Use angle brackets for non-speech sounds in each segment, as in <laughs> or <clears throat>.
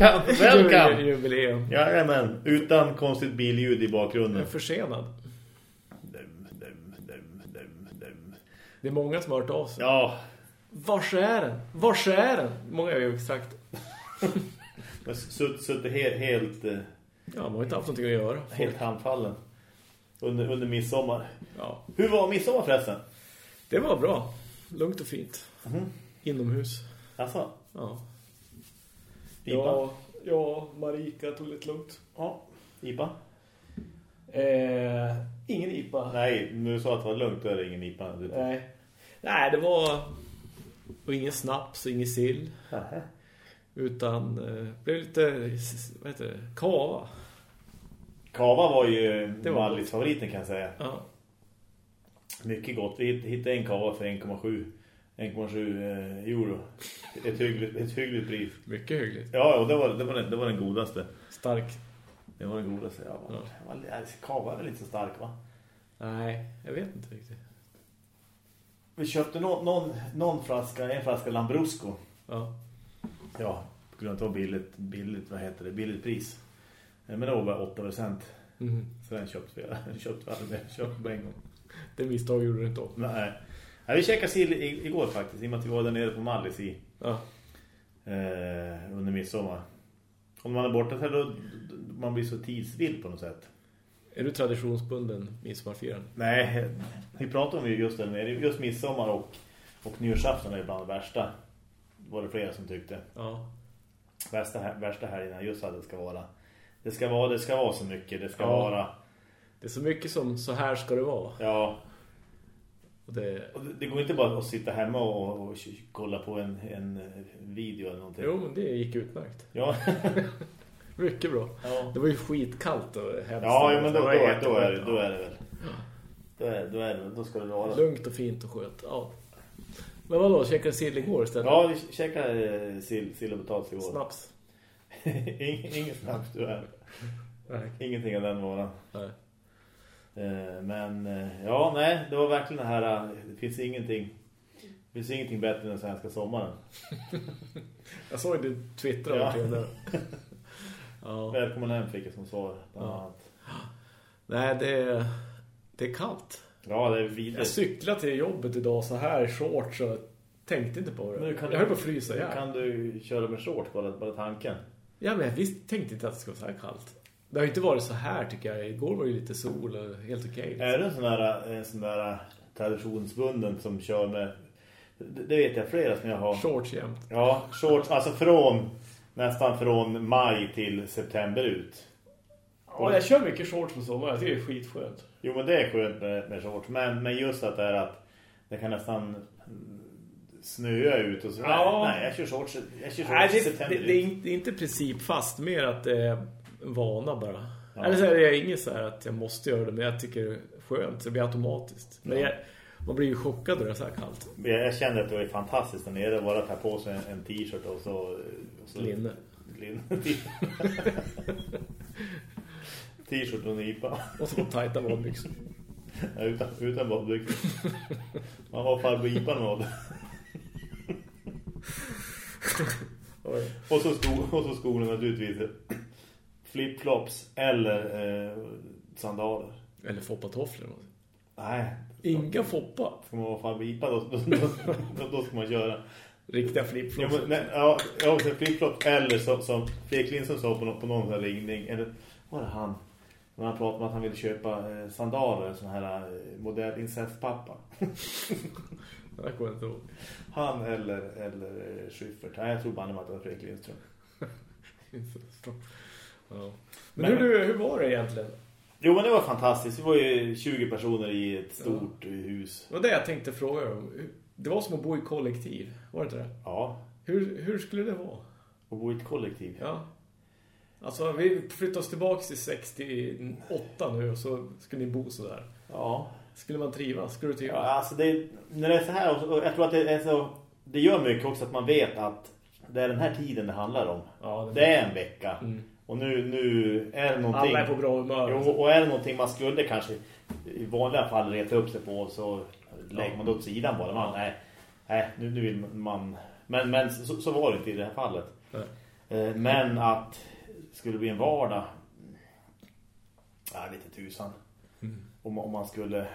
welcome, <laughs> welcome. Jubileum. Jajamän, utan konstigt billjud i bakgrunden. Försenad. Dum, dum. Det är många som har hört av sig. Ja, Vars är den? Vars är den? Många har ju sagt. <laughs> men sutt, helt, helt, eh, Ja, man har inte haft någonting att göra. helt handfallen under, under midsommar. Ja. Hur var midsommar förresten? Det var bra. Lugnt och fint. Mhm. Inomhus. Alltså, Ja. IPA? Ja, ja, Marika tog lite lugnt. Ja, IPA? Eh, ingen IPA. Nej, nu sa att det var lugnt, då är det ingen IPA. Det- Nej. Nej, det var och ingen snaps, ingen sill. Utan eh, blev lite, vad heter det, kava. Kava var ju Det var Mallis favoriten kan jag säga. Ja. Mycket gott. Vi hittade en kava för 1,7 1,7 eh, euro. Ett hyggligt, ett hyggligt pris. Mycket hyggligt. Ja, och det var, det var, den, det var den godaste. Stark. Det var den godaste. Ja, Ja. ja. Kava är väl inte så stark va? Nej, jag vet inte riktigt. Vi köpte någon, någon, någon flaska, en flaska Lambrusco. Ja. Ja, på grund av att billigt, billigt, vad heter det, billigt pris. Eh, Men det var bara 8%. Mhm. Så den köpte vi, <laughs> den köpte vi aldrig, köpte på en gång. Det misstag gjorde du inte om. Nej. Nej, vi käkade sill igår faktiskt, i och med att vi var där nere på Mallis i Ja. eh, under midsommar. Om man är borta så här då, man blir så tidsvill på något sätt. Är du traditionsbunden midsommarfiraren? Nej, vi pratade om ju just det nere, just midsommar och, och nyårsafton är bland det värsta. Var det flera som tyckte. Ja. Värsta, värsta helgen just att det ska vara. Det ska vara, det ska vara så mycket, det ska Ja. vara. Det är så mycket som så här ska det vara. Ja, det, och det- det går inte bara att sitta hemma och, och kolla på en, en video eller någonting. jo, det gick utmärkt. Ja, <laughs> Mycket bra. ja. Det var ju skitkallt och hemskt. Ja, men då, då, var då, är det, då är det väl. Då är, då är det, då ska det vara. Lugnt och fint och skönt. Ja. Men vadå, käkade sill igår istället? Ja, vi käkade eh, sill, sill och potatis igår. Snaps. <laughs> Ing, ingen snaps, du är. Ingenting av den varan. Nej. Eh, Men eh, ja, nej, det var verkligen det här. eh, Det finns ingenting. Det finns ingenting bättre än den svenska sommaren. <laughs> Jag såg du twittra Ja. omkring <laughs> det. Ja. Välkommen hem fick jag som svar. Ja. Nej, det är, det är kallt. Ja, det är Jag vidrigt. cyklade till jobbet idag så här i shorts och tänkte inte på det. Kan- jag höll på att frysa ja. kan du köra med shorts bara, bara tanken? ja, men jag visst tänkte inte att det skulle vara så här kallt. Det har inte varit så här tycker jag. Igår var det ju lite sol och helt okej. Är du en sån där, en sån där traditionsbunden som kör med... Det det vet jag flera som jag har. Shorts jämt. Ja, shorts, alltså från nästan från maj till september ut. Ja, jag kör mycket shorts på sommaren. Jag tycker det är skitskönt. Jo, men det är skönt med, med shorts. Men, men just att det är att det kan nästan snöa ut och så. Ja. Nej, jag kör shorts, jag kör shorts Nej, det, september det, det, är ut. inte, det är inte princip fast. Mer att det en vana bara. Ja. Eller så är det inget så här att jag måste göra det. Men jag tycker det är skönt. Så det blir automatiskt. Men Ja. jag, man blir ju chockad när det är så här kallt. Jag, kände att det var fantastiskt där nere. Bara ta på sig en, en t-shirt och så... och så Linne. Linne. <laughs> T-shirt och en IPA. Och så tajta badbyxor. Ja, utan, utan badbyxor. Man har farbror IPA med. Och så, sko, och så skorna naturligtvis. Flipflops eller eh, sandaler. Eller foppatofflor. Nej, Inga foppa. ska man vara farbror IPA då, då, då, då, ska man köra. Riktiga Ja, flipflops. men, ja, ja så flipflop eller som, som Fredrik Lindström sa på, någon- på någon här ringning. Eller var det han? När han pratade om att han ville köpa eh, sandaler. Sån här eh, modell incestpappa. <laughs> Det kommer jag inte ihåg. Han eller, eller eh, Schyffert. Nej, jag tror bara att det var Fredrik Lindström. <laughs> Ja. Men, Men- hur, hur var det egentligen? Jo, men det var fantastiskt. Vi var ju 20 personer i ett stort eh, hus. Det var det jag tänkte fråga om. Det var som att bo i kollektiv. Var det inte det? Ja, Hur, hur skulle det vara? och bo i ett kollektiv. Ja. Alltså, vi flyttar oss tillbaka till 68 nu och så skulle ni bo så där. Ja, Skulle man trivas? Skulle du ja trivas? alltså det, när det är så här, och jag tror att det är så, det gör mycket också att man vet att det är den här tiden det handlar om. Ja, Det är en vecka. Mm. Och nu, nu är det någonting... Alla är på bra humör. Jo, och är det någonting man skulle kanske i vanliga fall reta upp sig på så lägger man det åt sidan bara. Man, nej, nej nu, nu vill man... Men, men så, så var det inte i det här fallet. Nej. Eh, men att det skulle bli en vardag ja, lite tusan. Mm. Om, om man skulle...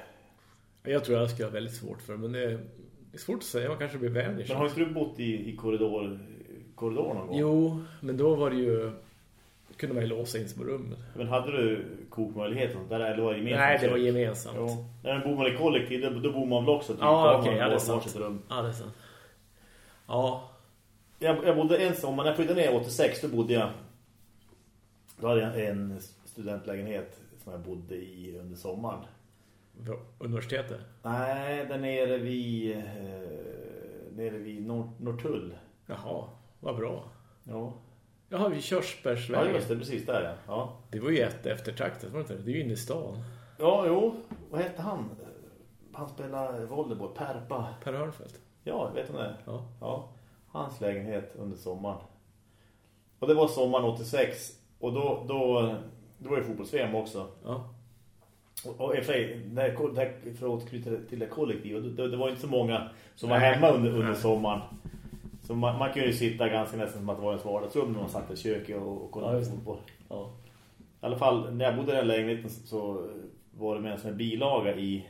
Jag tror jag skulle ha väldigt svårt för men det är, det är svårt att säga. Man kanske blir vänlig. Men har inte du bott i, i korridor, korridor någon gång? Jo, men då var det ju... kunde man ju låsa in sig på rummet. Men hade du kokmöjlighet och sånt där? Eller var det gemensamt? Nej, det var gemensamt. Jo. Men bor man i kollektiv, då, då bor man väl också typ, Ja, okej, man ja, det är sant. rum. Ja, det är sant. Ja, Jag, jag bodde ensam, när jag flyttade ner 86 då bodde jag då hade jag en studentlägenhet som jag bodde i under sommaren. universitetet. Nej, där nere vid eh, nere vid Nor Norrtull. Jaha, vad bra. Ja. Jaha, vid Ja, Körsbärsvägen. just det, precis där ja. Ja, Det var ju ett eftertraktat, var det inte? Det är ju inne i stan. ja jo. Vad hette han? Han spelar volleyboll, Perpa. Per Hörnfeldt. Ja, vet du det? Ja. Ja, hans lägenhet under sommaren. Och det var sommaren 86 och då, då, då var det fotbolls-VM också. Ja. Och, och i sig, när för att återknyta till det kollektiva, det, det var inte så många som var hemma under, under sommaren. Så man, man kunde ju sitta ganska nästan som att det var ens vardagsrum när man satt i köket och, och Ja, kollade det. fotboll. Ja. I alla fall, när jag bodde i den lägenheten så- var det med en sån bilaga i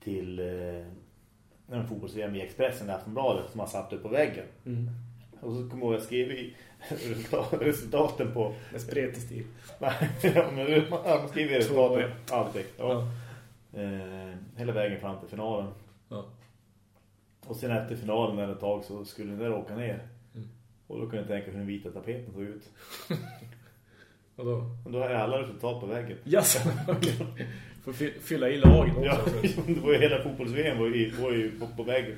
till eh, en fotbolls-VM i Expressen i Aftonbladet som man satt upp på väggen. Mm. Och så kommer jag ihåg att jag skrev i <laughs> resultaten på Med spretig stil. Nej, <laughs> ja, man, man skriver resultaten alltid. Ja. Ja. Eh, hela vägen fram till finalen. Och sen efter finalen eller ett tag så skulle den där åka ner. Mm. Och då kunde jag tänka hur den vita tapeten såg ut. <laughs> Och då? Och då jag alla resultat på väggen. Jaså, <laughs> okej. Får fy- fylla i lagen också. Ja, <laughs> det var ju hela fotbolls-VM var ju, var ju på, på väggen.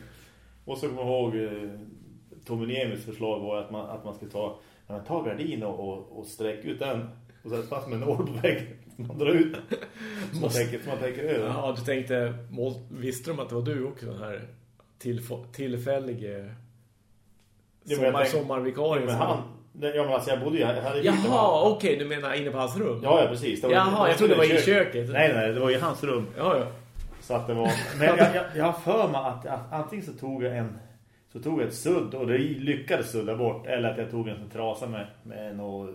Och så kommer jag ihåg eh, Tommy Niemis förslag var att man, att man skulle ta, men ta gardin och, och, och sträcka ut den. Och sätta fast med en nål på väggen. Man drar ut den. Så man tänker, så man tänker över. Ja, du tänkte, visste de att det var du också den här tillf- tillfällige sommar, sommarvikarien? Men han, ja men alltså jag bodde ju, hade ju Jaha, okej, du menar inne på hans rum? Ja, ja precis. Det var, Jaha, jag trodde det var i köket. Nej, nej, det var i hans rum. Ja, ja. Så att det var... <laughs> Men jag, jag, jag har för mig att, att antingen så tog jag en så tog jag ett sudd och det lyckades sudda bort. Eller att jag tog en sån trasa med, med något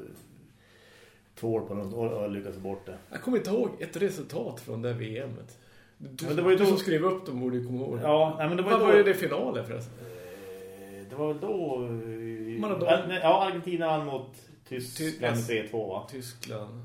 tvål på den och, och lyckades bort det. Jag kommer inte ihåg ett resultat från det VMet. Du, Men det var ju du då- som skrev upp dem borde ju komma ihåg. Ja, nej, men det var var då... ju det finalen förresten? Eh, Det var väl då... eh, Maradona. Ja, Argentina vann mot Tyskland Ty- 3-2 va? Tyskland.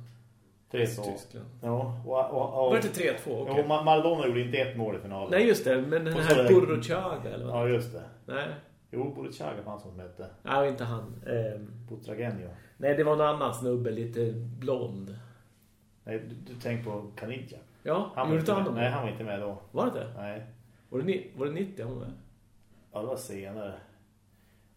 3-2. Tyskland. Ja, och, och, och, Var det inte 3-2? Okej. Jo, Ma- Maradona gjorde inte ett mål i finalen. Nej, just det. Men den här var det- Burruchaga eller vad? Ja, just det. Nej, Jo, Borichaga fanns som hette. nej inte han. Ehm, Butragenio. nej, det var någon annan snubbe, lite blond. Nej, du, du tänker på Kanidja. Ja, Han var inte inte med. Nej, han var inte med då. Var det det? Nej. Var det, ni, var det 90 han var med? Ja, det var senare.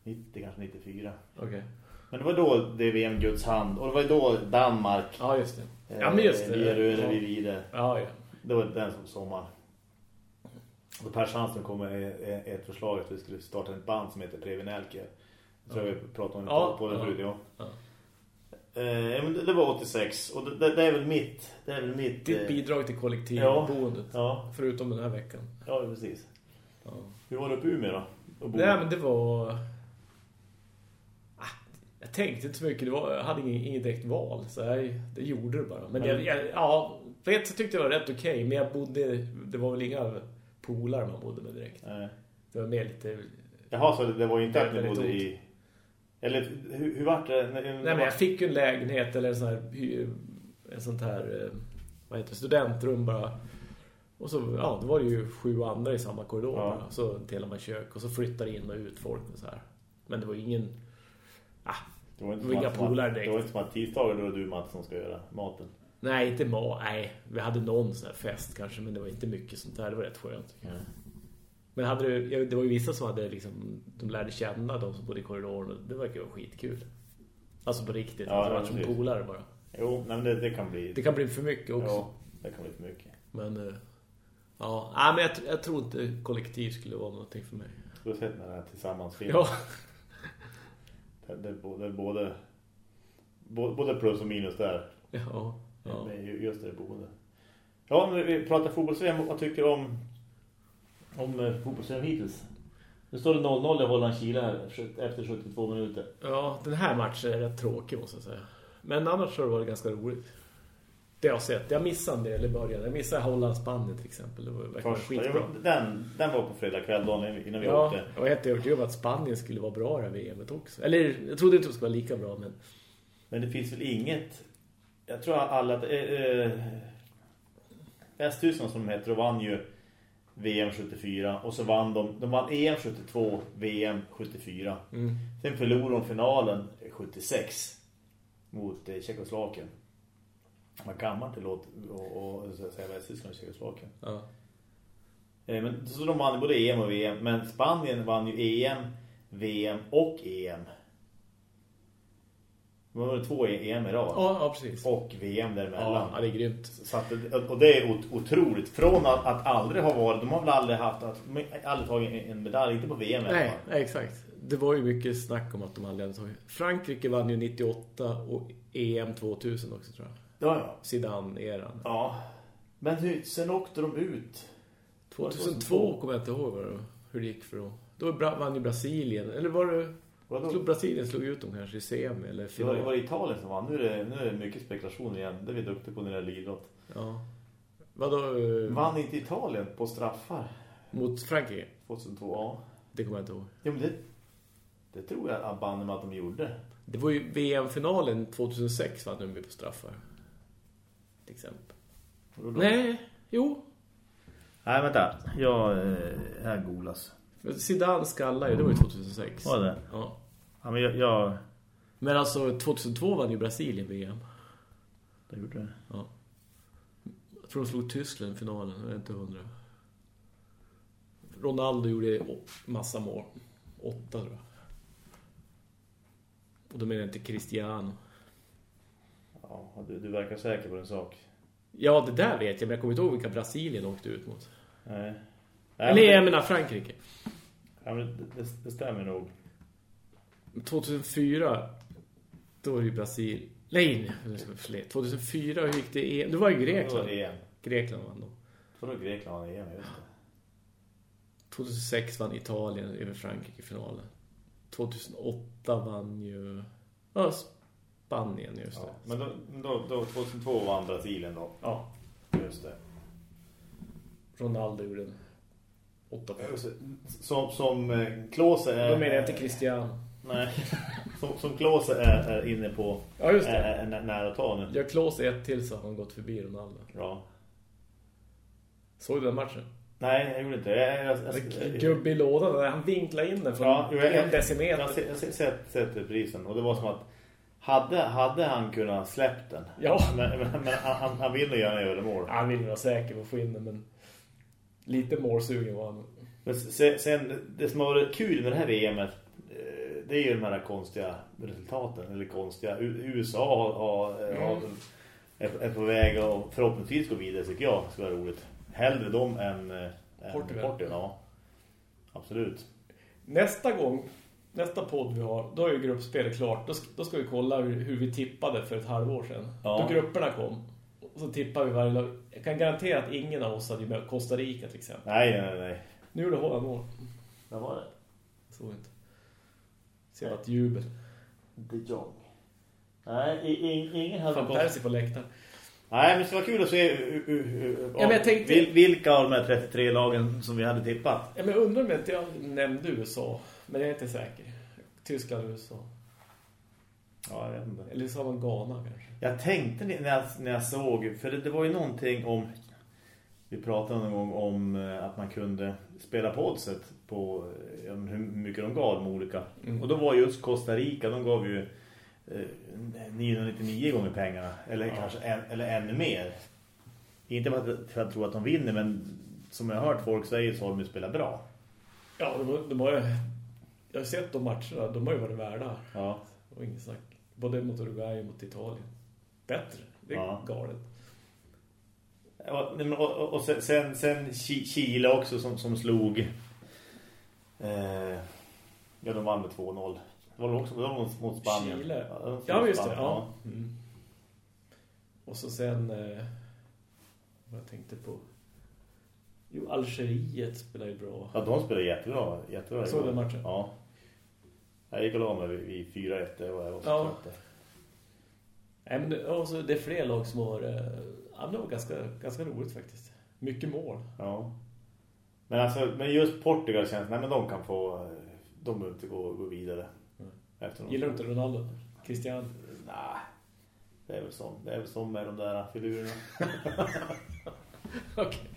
90, kanske 94. Okej. Men det var då det VM Guds hand. Och det var då Danmark. Ja, just det. Ja, men just det. Vi är över, Ja. Ja. Det var den som sommar. Och Per Sandström kom med ett- ett förslag att vi skulle starta ett band som heter Previnelke. Jag tror jag vi pratade om det Ja, på den ja. förut, ja. Ja. Eh, men det, var 86 och det, det, är väl mitt det är väl mitt Ditt eh, bidrag till kollektivboendet. Ja, Förutom den här veckan. ja precis. Ja. Hur var det uppe i Umeå då? Nej, men det var... Ah, Jag tänkte inte så mycket. Det var, jag hade ingen, inget direkt val. Så jag, det gjorde det bara. Men jag, jag, ja, vet så tyckte jag var rätt okej. men jag bodde... Det var väl inga polare man bodde med direkt. Nej. Det var mer lite... Jaha, så det, var inte att ni bodde ont. i... Eller hur, hur var det? Nej, men jag fick ju en lägenhet eller en sån här... En sånt här... eh, Vad heter det? Studentrum bara. Och så, ja, då var det ju sju andra i samma korridor Ja. bara. Så delade man kök och så flyttade in och ut folk och så här. Men det var ingen... Ah, Det var inte Det var inga polare Det direkt. var inte som att tisdagar då du Mats som ska göra maten. Nej, inte ma. Nej, vi hade någon sån här fest kanske, men det var inte mycket sånt där. Det var rätt skönt. jag. Men hade ja, det var ju vissa som hade liksom, de lärde känna de som bodde i korridoren. och Det verkar ju skitkul. Alltså på riktigt. Ja, ja, som precis. polare bara. Jo, nej, men det, det kan bli... Det kan bli för mycket också. Ja, det kan bli för mycket. Men, eh, ja. Nej, men jag, jag tror inte kollektiv skulle vara någonting för mig. Du har sett den här tillsammans film. Ja, <laughs> Det, det, är både- både, både, plus och minus där. ja, ja. Ju- just det boende. Ja, men vi pratar fotbolls Vad tycker du om, om eh, fotbolls hittills? Nu står det 0-0 i Holland-Chile här efter 72 minuter. Ja, den här matchen är rätt tråkig måste jag säga. Men annars har det varit ganska roligt. Det jag har sett. Jag missade en del i början. Jag missade Holland-Spanien till exempel. Det var verkligen Första, skitbra. den, den var på fredag kväll dagen innan vi Ja, åkte. jag var helt övertygad om att Spanien skulle vara bra i VMet också. Eller jag trodde inte det skulle vara lika bra, men... Men det finns väl inget... Jag tror alla... Eh, eh, Västtyskland som de heter, och vann ju VM 74. Och så vann de... De vann EM 72, VM 74. Mm. Sen förlorade de finalen 76 mot eh, Tjeckoslovakien. Man kan man inte låta och, och, säga Västtyskland och Tjeckoslovakien. Ja. Eh, men, så de vann både EM och VM. Men Spanien vann ju EM, VM och EM. Det var två EM i rad. Ja, ja, precis. Och VM däremellan. Ja, det är grymt. Så att, det- och det är ot- otroligt. Från att, att aldrig ha varit... De har väl aldrig haft... Att, har aldrig tagit en medalj. Inte på VM Nej, nej, exakt. Det var ju mycket snack om att de aldrig hade tagit. Frankrike vann ju 98 och EM 2000 också tror jag. Ja, ja. Zidane-eran. Ja. Men hur, sen åkte de ut. 2002 kommer jag inte ihåg vad det, hur det gick för dem. Då vann ju Brasilien. Eller var det... Vadå? Slog Brasilien slog ut dem kanske i semi eller Det var, final. det var Italien som vann. Nu är, det, nu är det mycket spekulation igen. Det är vi duktiga på när det gäller idrott. Ja. Vadå? eh, Vann inte Italien på straffar Mot Frankrike? 2002? Ja. Det kommer jag inte ihåg. Ja, men det, det tror jag att banden med att de gjorde. Det var ju VM-finalen 2006 vann de på straffar. Till exempel. Nej, jo. Nej, vänta. Jag eh, är golas. Zidane skallade ju, det var ju 2006. Var det? Ja. Ja, men jag... jag Men alltså 2002 vann ju Brasilien VM. det gjorde det. Ja. Jag tror de slog Tyskland i finalen, jag är inte hundra. Ronaldo gjorde massa mål. Åtta tror jag. Och då menar jag inte Cristiano. Ja, du, du verkar säker på en sak. Ja, det där vet jag, men jag kommer inte ihåg vilka Brasilien åkte ut mot. Nej. Eller men, jag menar Frankrike. ja, men det, det, det stämmer nog. 2004 då var det ju Brasilien. Nej, förlåt. 2004 hur gick det EM? Det var ju Det Grekland. var EM. Grekland vann då. För då Grekland vann EM, just det. 2006 vann Italien över Frankrike i finalen. 2008 vann ju ja, Spanien just det. Ja. Men då, då, då 2002 vann Brasilien då. Ja. Just det. Ronaldo gjorde en åtta poäng. Som, som eh, Klose är... Då menar jag inte Cristiano. Nej. <laughs> Som, som Klose är, är inne på Ja, just det. är, är nära ta nu. Gör Klose ett till så har han gått förbi Ronaldo. Ja. Såg du den matchen? Nej, jag gjorde inte. Jag, jag, Gubbe i lådan, där han vinklade in den från Ja, jag- en decimeter. jag har sett, sett reprisen och det var som att hade, hade han kunnat släppt den? Ja. <laughs> Men, men, men han, han- han vill nog göra en övermål. Han ville vara säker på att få in den, men lite målsugen var han. Men sen, det som har varit kul med det här VMet det är ju de här konstiga resultaten. Eller konstiga. USA har, har, har, är, är på väg och förhoppningsvis gå vidare tycker jag. Ska vara roligt. Hellre dem än, eh, än Portugal. Portugal. Ja. Absolut. Nästa gång, nästa podd vi har, då är ju gruppspelet klart. Då ska, då ska vi kolla hur, hur vi tippade för ett halvår sedan. Ja. Då grupperna kom. Och så tippar vi varje lag. Jag kan garantera att ingen av oss hade med Costa Rica till exempel. Nej, nej, nej. Nu gjorde Holland mål. Vad var det? Så inte. Ser att jubel. De Jong. Nej, ingen hade Fan gått... På läktaren. Nej, men det skulle vara kul att se uh, uh, uh, men jag tänkte- vil, vilka av de här 33 lagen som vi hade tippat. Ja, men jag undrar om jag inte nämnde USA. Men jag är inte säker. Tyskland och USA. Ja, jag vet inte. Eller så har man Ghana kanske. Jag tänkte när jag, när jag såg, för det, det var ju någonting om, vi pratade någon gång om eh, kunde spela på oddset på eh, om hur mycket de gav de olika. Mm. Och då var just Costa Rica, de gav ju eh, 999 gånger pengarna, eller Ja. kanske en, eller ännu mer. Inte för att, för att tro att de vinner, men som jag har hört folk säga så har de ju spelat bra. Ja, de, de har ju... Jag har sett de matcherna. De har ju varit värda. Ja. Var inget snack. Både mot Uruguay och mot Italien. Bättre. Det är Ja. galet. Och, och, och, och sen, sen, sen Chi- Chile också som, som slog eh, ja de vann med 2-0 det var också var mot, mot Spanien Chile? Ja, de Ja, just det. Ja. Mm. Och så sen... Eh, vad jag tänkte på... Jo, Algeriet spelar ju bra. Ja, de spelar jättebra. jättebra Såg den matchen? Ja. Jag gick och la mig vid- vid 4-1. Det var jag var så Ja. trött. Nej, men alltså, det är fler lag som har... Ja, det var ganska, ganska roligt faktiskt. Mycket mål. Ja. Men alltså, men just Portugal känns, nej men de kan få, de behöver inte gå, gå vidare. Mm. Gillar du inte Ronaldo? Cristiano? Nej, det är väl som, det är väl som med de där filurerna. <laughs> Okej.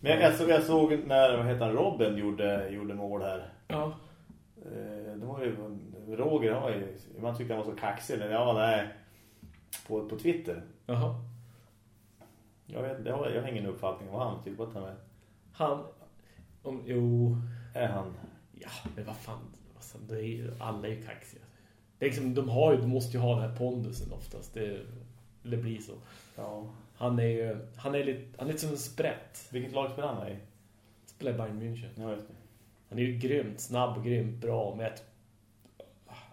Men jag, jag, såg, jag såg när, vad heter han, Robin gjorde, gjorde mål här. Ja. Eh, Det var ju, Roger har ju, man tyckte han var så kaxig. Men ja, nej, på, på Twitter. Jaha. Jag vet, jag har, jag har ingen uppfattning om vad han tycker att han är. Han... Om, jo... Är han? Ja, men vad fan. Alltså, det är, ju- alla är ju kaxiga. Det är liksom, de, har ju, de måste ju ha den här pondusen oftast. Det, det blir så. Ja. Han är ju... Han är lite, han är lite som en sprätt. Vilket lag spelar han i? Spelar i Bayern München. Ja, just det. Han är ju grymt snabb, grymt bra med ett...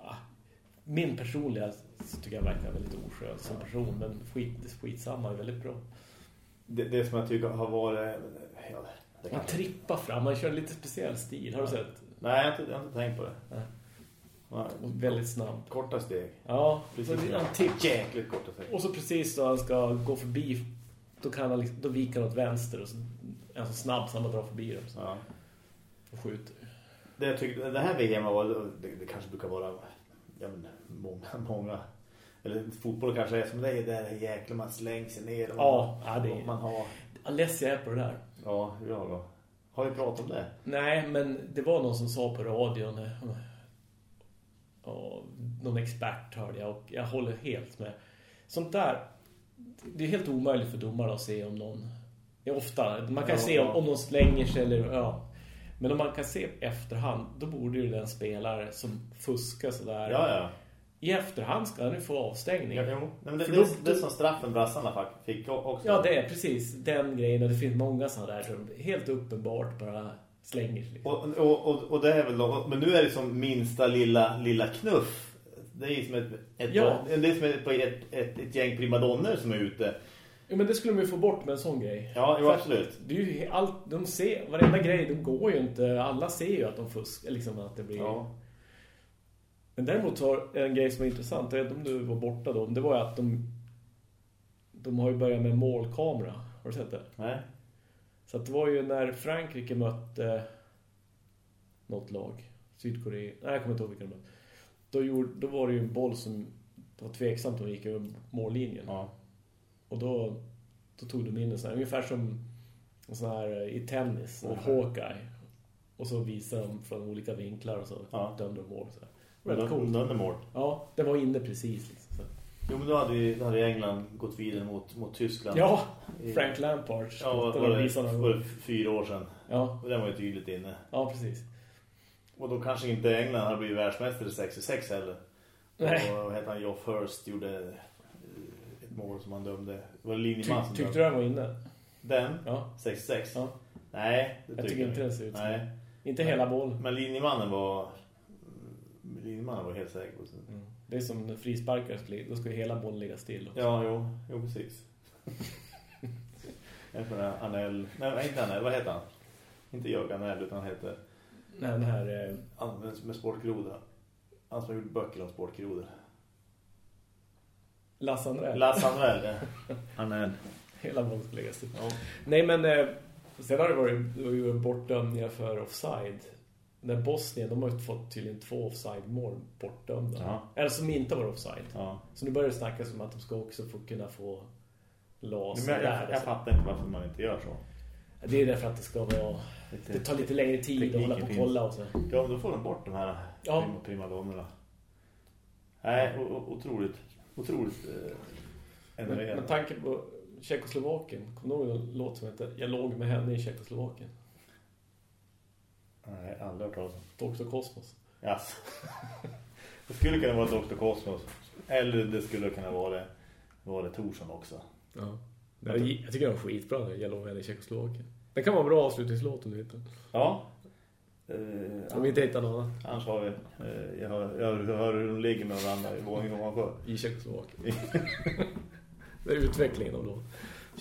Ah, Min personliga så tycker jag verkar väldigt oskön som person, men skit, skitsamma är väldigt bra. Det, det som jag tycker har varit... Ja, det kan... trippar fram, han kör lite speciell stil, har du sett? Nej, jag har, inte, jag har inte tänkt på det. Nej. Och väldigt snabb. Korta steg. Ja, Precis. så han tippar. Jäkligt korta steg. Och så precis då han ska gå förbi, då, kan han, liksom- då viker han åt vänster och så är så snabb så han bara drar förbi dem så, Ja. och skjuter. Det, jag tycker, det här VM var, det, det kanske brukar vara ja, men, många, många eller fotboll kanske är som det är där jäkla man slänger sig ner och Ja, man, ja, det är- man har Alessia är på det där. ja, hur jag då? Har vi pratat om det? Nej, men det var någon som sa på radion någon expert hörde jag och jag håller helt med. Sånt där det är helt omöjligt för domarna att se om någon är ofta, man kan Ja, se om, om någon slänger sig eller ja. Men om man kan se efterhand, då borde ju den spelare som fuskar sådär. Ja, ja. I efterhand ska han ju få avstängning. ja, jo. Men det, det, då- det är som straffen brassarna fick också. Ja, det är precis den grejen. Och det finns många sådana där som helt uppenbart bara slänger sig. Liksom. Och, och, och, och det är väl då, men nu är det som minsta lilla, lilla knuff. Det är som ett, ett, Ja. det är som ett, ett, ett, ett gäng primadonner som är ute. Ja, men det skulle de ju få bort med en sån grej. Ja, jo, absolut. Det är ju allt, de ser, varenda grej, de går ju inte, alla ser ju att de fuskar, liksom att det blir... Ja. Men däremot har en grej som är intressant, jag vet inte om du var borta då, det var ju att de, de har ju börjat med målkamera. Har du sett det? Nej. Så att det var ju när Frankrike mötte något lag, Sydkorea, nej jag kommer inte ihåg vilka de mötte. Då, gjorde, då var det ju en boll som det var tveksamt de gick över mållinjen. Ja. Och då, då tog de in en sån här, ungefär som en sån här i tennis, en. Hawkeye. Och så visade de från olika vinklar och så Ja. dömde de mål. Så här. Väldigt coolt. Dundermål. Ja, det var inne precis. Liksom. Så. Jo, men då hade, ju, då hade England gått vidare mot, mot Tyskland. Ja, Frank Lampard. Ja, var, var, det, var det fyra år sedan. Ja, Och den var ju tydligt inne. ja, precis. Och då kanske inte England hade blivit världsmästare 66 heller. Nej. Och heter han? Joe First gjorde eh, ett mål som han dömde. Det var linjeman Ty, som tyckte dömde. du den var inne? Den? Ja. 66? ja. Nej, det Jag tycker inte den ser ut så. Nej. Inte hela bollen. Men linjemannen var... Linjemannen var helt säker på det. Mm. Det är som när frisparkare skulle, då ska ju hela bollen ligga still. också. Ja, jo, jo precis. Jag tror är Anel... Nej, inte Anel, vad heter han? Inte jag Anel, utan han heter... Nej, den här... Eh, Han med, sportgrodor. Han som har gjort böcker om sportgrodor. Lasse Andrell. Lasse Anel, ja. <laughs> Anel. Hela bollen ska ligga still. Ja. Nej, men eh, sen har det varit, det var ju bortdömningar för offside. När Bosnien, de har ju fått tydligen två offside-mål bortdömda. Ja. Eller som inte var offside. ja. Så nu börjar det snackas om att de ska också få kunna få las Men jag, jag, jag så. fattar inte varför man inte gör så. Det är därför att det ska vara... Det tar lite längre tid att hålla på och kolla och så. Ja, men då får de bort de här Ja. prim, primadonnerna. Nej, otroligt. Otroligt eh, Men, enerverande. med tanke på Tjeckoslovakien. Kommer du ihåg en låt som heter Jag låg med henne i Tjeckoslovakien? Nej, aldrig hört talas om. Dr. Cosmos. Yes. <laughs> det skulle kunna vara Dr. Cosmos. Eller det skulle kunna vara det, vara det Torsson också. Ja. Jag, jag tycker den var skitbra med henne i Tjeckoslovakien. Det kan vara en bra avslutningslåt om du hittar. Ja. Eh, Om vi inte hittar någon. Annars har vi... Eh, jag, hör, jag hör hur de ligger med varandra i våningen ovanför. I Tjeckoslovakien. <laughs> det är utvecklingen av låt.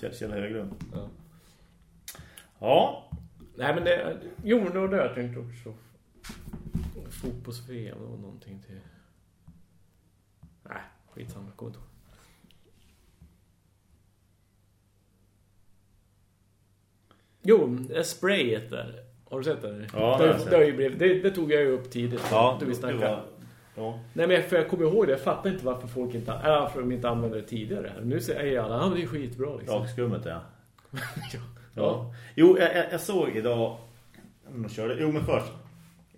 Kjell, Kjell Höglund. Ja. Ja, Nej, men det... Jo, men det jag tänkte också. Fotbolls-VM och någonting till... Nej, skitsamma. Kom inte. Jo, det sprayet där. Har du sett det? Ja, det, det det, blivit, det, det tog jag ju upp tidigt. Ja, du vi det snackade. var... Ja. Nej, men jag, för jag kommer ihåg det. Jag fattar inte varför folk inte, äh, varför de inte använde det tidigare. Nu säger alla, ja, men det är skitbra liksom. Rakskummet, ja. <laughs> <laughs> ja. Jo, jag, jag, jag såg idag... De körde, jo, men först.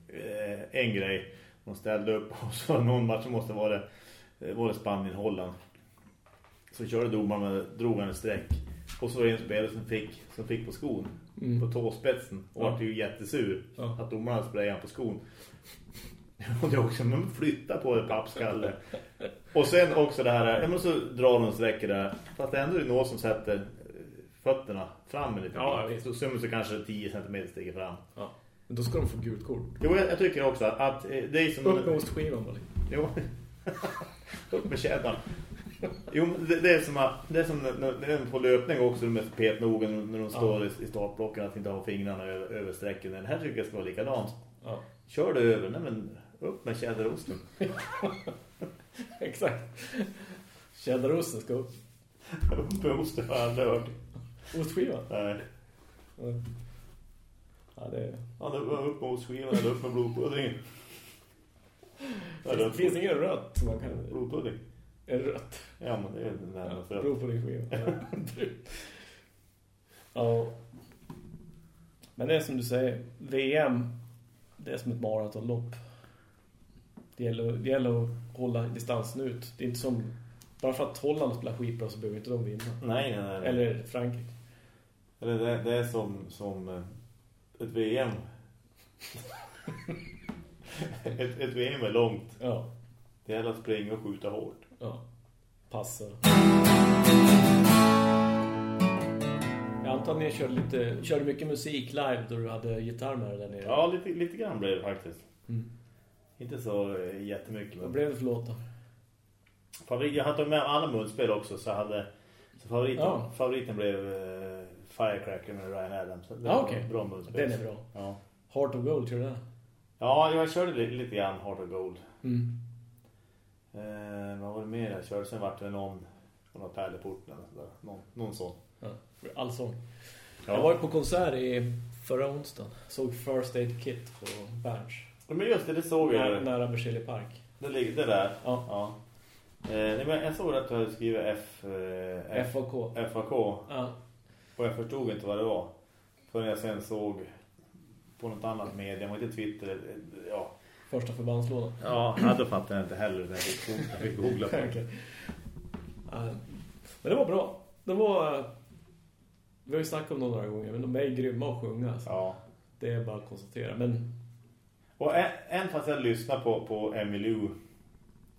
Eh, en grej. De ställde upp och så någon match som måste vara det, eh, var det Spanien-Holland. Så körde domaren med, drog han en streck. Och så var det en spelare som fick, som fick på skon. Mm. På tåspetsen. Och Ja. var ju jättesur. Ja. Att domaren sprayade på skon. <laughs> Och det är också, men flytta på det pappskalle. <laughs> Och sen också det här, ja men så drar de sträcker där. Fast ändå är det någon som sätter fötterna fram en liten Ja, bit. Så summen så kanske 10 cm stiger fram. ja. Men då ska de få gult kort. Jo, jag, jag tycker också att, att eh, det är som... Upp med ostskivan bara. Jo. <laughs> Upp med kedjan. Jo, det, det är som att, det är som när, på löpning också med petnogen när de står i, i startblocken att inte ha fingrarna över, över sträcken. Den här tycker jag ska vara likadant. Ja. Kör du över, nej men upp med kedjarosten. <laughs> Exakt. Cheddarosten ska upp. <laughs> upp med osten har jag aldrig hört. Ostskivan? Nej. Ja. Ja, det, Ja, det var upp med ostskivan eller upp med blodpuddingen. Det finns ingen rött som man kan... Blodpudding. En rött. Ja, men det är den där Ja, med frö. blodpuddingskiva. Ja. ja. Men det är som du säger, VM, det är som ett maratonlopp. Det gäller, det gäller att hålla distansen ut. Det är inte som, bara för att Holland spelar skitbra så behöver inte de vinna. Nej, nej, nej. Eller Frankrike. Eller det, det är som, som eh, ett VM. <laughs> ett, ett VM är långt. Ja, Det gäller att springa och skjuta hårt. ja. Passa. Jag antar att ni körde, lite, körde mycket musik live då du hade gitarr med där nere. Ja, lite, lite grann blev det faktiskt. Mm. Inte så eh, jättemycket. Vad Men blev det för låtar? favorit, jag hade med alla munspel också så hade så favoriten, Ja. favoriten blev uh, Firecracker med Ryan Adams. Ja, var okej. Bra munspel. Den är bra. Ja. Heart of Gold, tror du det? ja, jag körde lite, lite grann Heart of Gold. Mm. Eh, vad var det mer jag körde? Sen vart det någon någon pärleporten eller sådär. Någon, någon sån. Ja, allsång. Ja. Jag var på konsert i förra onsdagen. Såg First Aid Kit på Berns. Men just det, det såg jag. nära Berzelii Park. Det ligger det där. Ja. Ja. Eh, nej, men jag såg att du hade skrivit F, eh, F, FAK. FAK. Ja. Och jag förstod inte vad det var. Förrän jag sen såg på något annat media, var inte Twitter. eh, Ja, Första förbandslådan. ja då fattade jag inte heller när jag fick, jag fick googla på. Ja, Men det var bra. Det var... Vi har ju snackat om det några gånger, men de är grymma att sjunga. Alltså. Ja. Det är bara att konstatera. Men Och även fast jag lyssnar på, på Emilu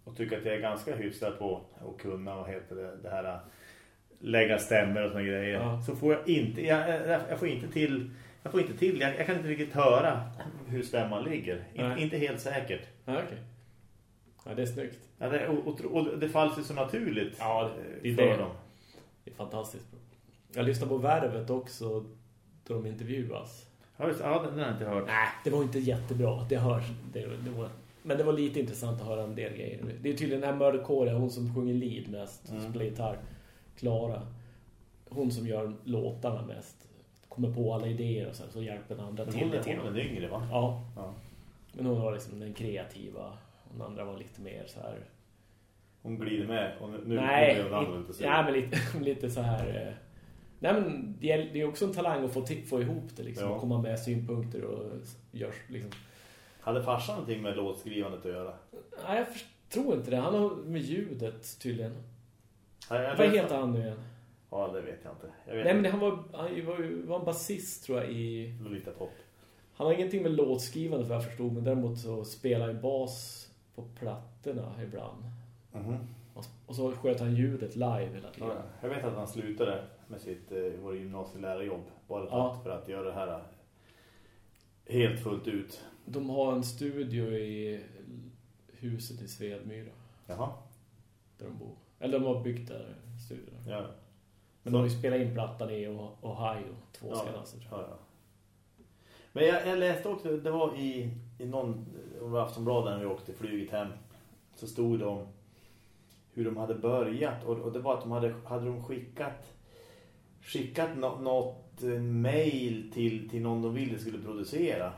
och tycker att jag är ganska hyfsad på att kunna vad heter det, det här lägga stämmer och såna grejer Ja. så får jag inte jag, jag, får inte till jag får inte till jag, jag kan inte riktigt höra hur stämman ligger. In, inte helt säkert. ja, okej. Ja, det är snyggt. Ja, det, och, och, det faller sig så naturligt Ja, det är eh, det. för dem. Det är fantastiskt bra. Jag lyssnade på Värvet också då de intervjuas. Ja, just, ja den har jag inte hört. Nej, det var inte jättebra. Det hörs. Det, det var, men det var lite intressant att höra en del grejer. Det är tydligen den här mörkhåriga, hon som sjunger lead mest, Mm. spelar gitarr. Klara. Hon som gör låtarna mest. Kommer på alla idéer och så, så hjälper den andra Men till hon, är, lite hon är yngre va? Ja, Ja. men hon var liksom den kreativa. Och den andra var lite mer så här... Hon glider med och nu, Nej, nu hon inte, ja, men lite, <laughs> lite så här... eh, Nej, men det är, det är också en talang att få, få ihop det liksom. Ja. Och komma med synpunkter och görs liksom... Hade farsan någonting med låtskrivandet att göra? Nej, jag tror inte det. Han har med ljudet tydligen. Jag- Vad heter han nu igen? Ja, det vet jag inte. Jag vet Nej, men han var, han var, var en basist tror jag i... Lolita Pop. Han har ingenting med låtskrivande för jag förstod. Men däremot så spelar han bas på plattorna ibland. Mhm. Och, och så sköt han ljudet live hela tiden. Ja, jag vet att han slutade med sitt eh, vår gymnasielärarjobb bara för, Ja. att, för att göra det här eh, helt fullt ut. De har en studio i huset i Svedmyra. Jaha. Där de bor. Eller de har byggt där studion. Ja. Men Så- de har ju spelat in plattan i Oh- Ohio två Ja, senaste tror jag. Ja, ja. Men jag, jag läste också, det var i, i någon Aftonbladet när vi åkte flyget hem. Så stod det om hur de hade börjat. Och, och det var att de hade, hade de skickat skickat no, något eh, mail till, till någon de ville skulle producera.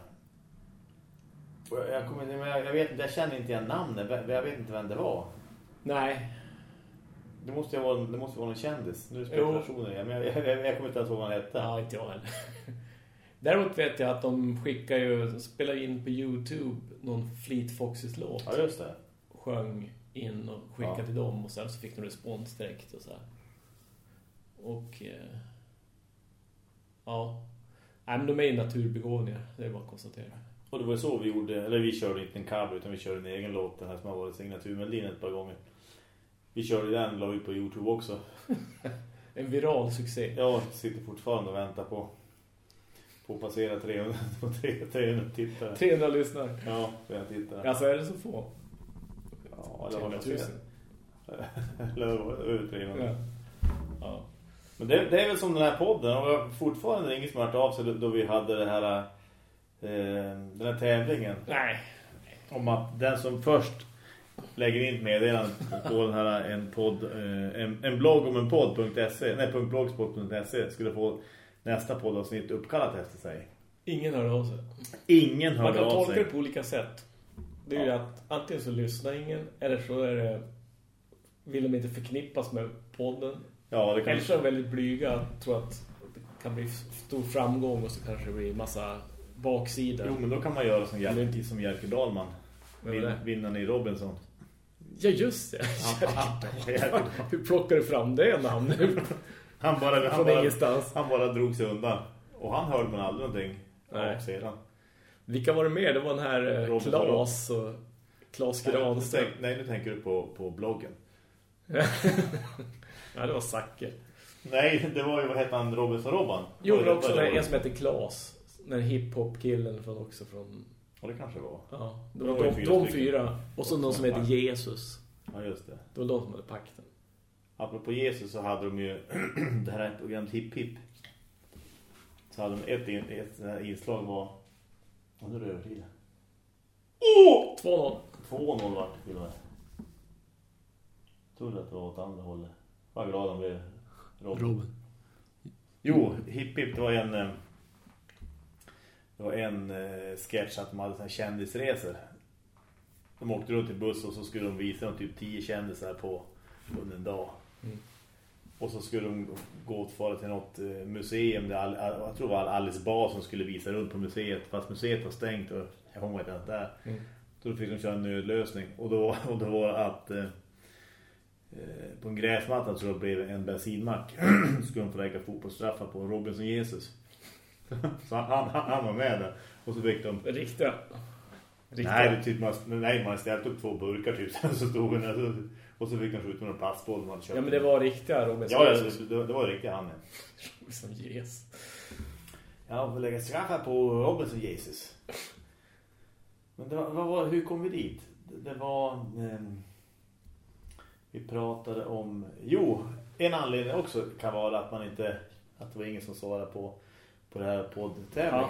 Jag, kommer, jag, jag vet jag känner inte igen namnet. Jag vet inte vem det var. Nej. Det måste ju vara, det måste vara någon kändis. Nu är spekulationer igen, men jag, jag, jag, kommer inte ens ihåg vad han hette. Ja, inte jag heller. <laughs> Däremot vet jag att de skickar ju, spelar in på Youtube någon Fleet Foxes låt. Ja, just det. Sjöng in och skickade ja. till dem och sen så fick de respons direkt och så här. Och eh, ja. Nej, men de är ju naturbegåvningar, det är bara att konstatera. Och det var så vi gjorde, eller vi körde inte en cover utan vi körde en egen låt, den här som har varit signaturmelodin ett par gånger. Vi körde den, la ut på Youtube också. <laughs> en viral succé. Ja, sitter fortfarande och väntar på på att passera 300, 300 <laughs> tittare. 300 lyssnare. Ja, 300 tittare. Alltså är det så få? Ja, eller 300 000. <laughs> eller över 300. Ja. ja. Men det, det, är väl som den här podden. Och jag fortfarande ingen som har hört av sig då vi hade det här, eh, den här tävlingen. Nej. Om att den som först lägger in ett meddelande på den här en, podd, eh, en, en blogg om en podd.se nej, .blogspot.se skulle få nästa poddavsnitt uppkallat efter sig. Ingen hör av sig. Ingen hör av sig. Man kan tolka det på olika sätt. Det är ja. ju att antingen så lyssnar ingen eller så är det, vill de inte förknippas med podden. Ja, det kan eller så är de väldigt blyga och tror att det kan bli stor framgång och så kanske det blir massa baksidor. Jo, men då kan man göra som, Jerker, som Jerker Dahlman. Vin, vinnaren i Robinson. Ja, just det. <laughs> Hur plockar du fram det namnet? <laughs> Han bara, han, bara, han bara drog sig undan. Och han hörde man aldrig någonting Nej. sedan. Vilka var det mer? Det var den här eh, Klas och Klas Granström. Nej, nu tänker du på, på bloggen. <laughs> ja, det var Zacke. Nej, det var ju, vad hette han, Robinson Robban? Jo, det också en som heter Klas. Den hiphop-killen från också från... Ja, det kanske var. Ja, det var, det var de, fyra, de fyra. Och så någon som heter Jesus. Ja, just det. Det var de som hade pakten. Apropå Jesus så hade de ju <clears throat> det här programmet Hip Hip. Så hade de ett, ett, ett inslag var... Vad nu är det övertid? Åh! 2-0. 2-0 vart det till och med. Trodde att det var åt andra hållet. Vad glad han blev. Robin. Robin. Jo, Hip Hip det var en... Det var en eh, sketch att de hade såna kändisresor. De åkte runt i buss och så skulle de visa dem typ 10 kändisar på under en dag. Mm. Och så skulle de gå och fara till något eh, museum där jag tror det var Alice Ba som skulle visa runt på museet fast museet var stängt och hon var inte där. Mm. då fick de köra en nödlösning och då, <laughs> och då var att eh, eh på en gräsmatta så blev en bensinmack <clears throat> skulle de få lägga fotbollsstraffar på Robinson Jesus. Så han, han, han, var med där. Och så fick de... Riktiga? Riktiga. Nej, det typ man, nej, man ställt upp två burkar typ. <laughs> så stod hon där. Och så fick han skjuta med en plastboll man Ja, men det var riktiga Robinson Ja, det, det, det var riktiga han. Robinson <laughs> Jesus. Ja, vi lägger straffar på Robinson Jesus. Men det var, var, hur kom vi dit? Det, det var... Eh, vi pratade om... Jo, en anledning också kan vara att man inte... Att det var ingen som svarade på, på det här poddtävlingen. Ja.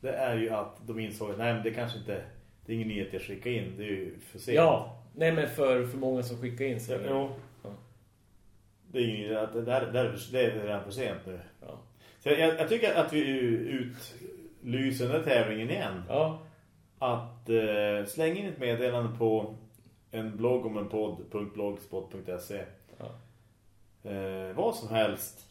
Det är ju att de insåg att nej, men det kanske inte... Det är ingen nyhet att skicka in. Det är ju för sent. Ja, Nej, men för, för många som skickar in sig. Ja, ja. Det är ingen att det, där, där, det är redan för sent nu. Ja. Så jag, jag, tycker att vi utlyser den här tävlingen igen. Ja. Att eh, slänga in ett meddelande på en blogg om en podd.blogspot.se ja. eh, Vad som helst.